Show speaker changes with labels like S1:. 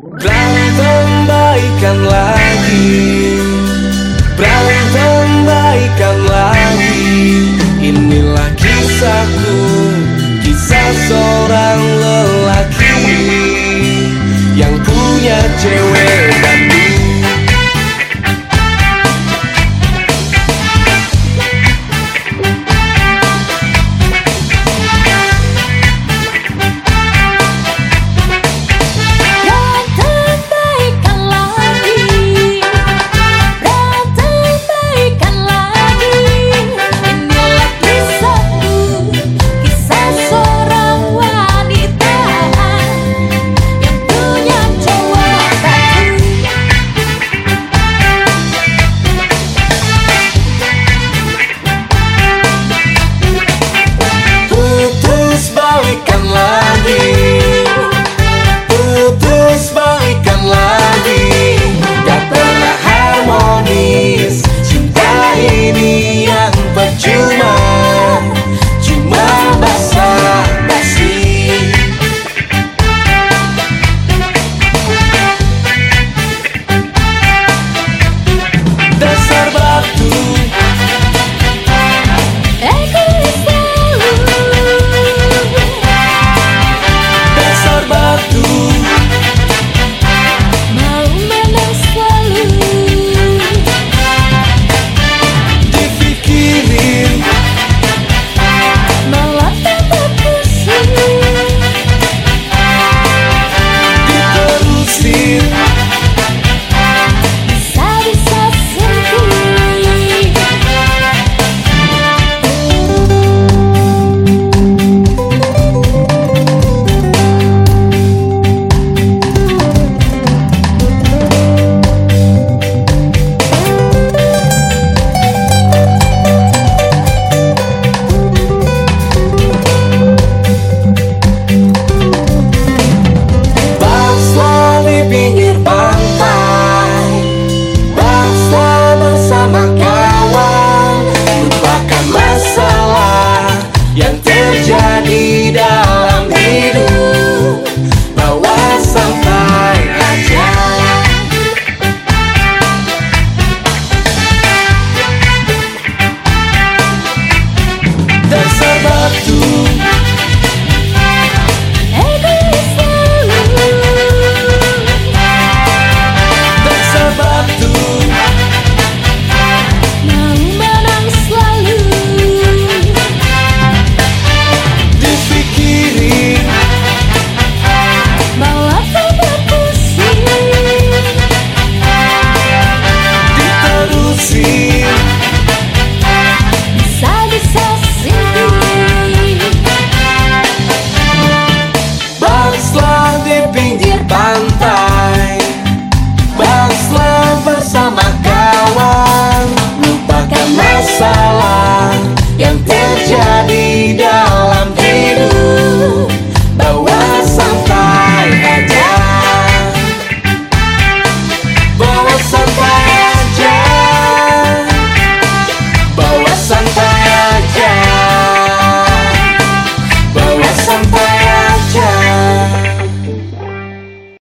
S1: Berantem baikan lagi. Berantem baikan lagi. Inilah kisahku Kisah seorang lelaki Yang punya cewek see.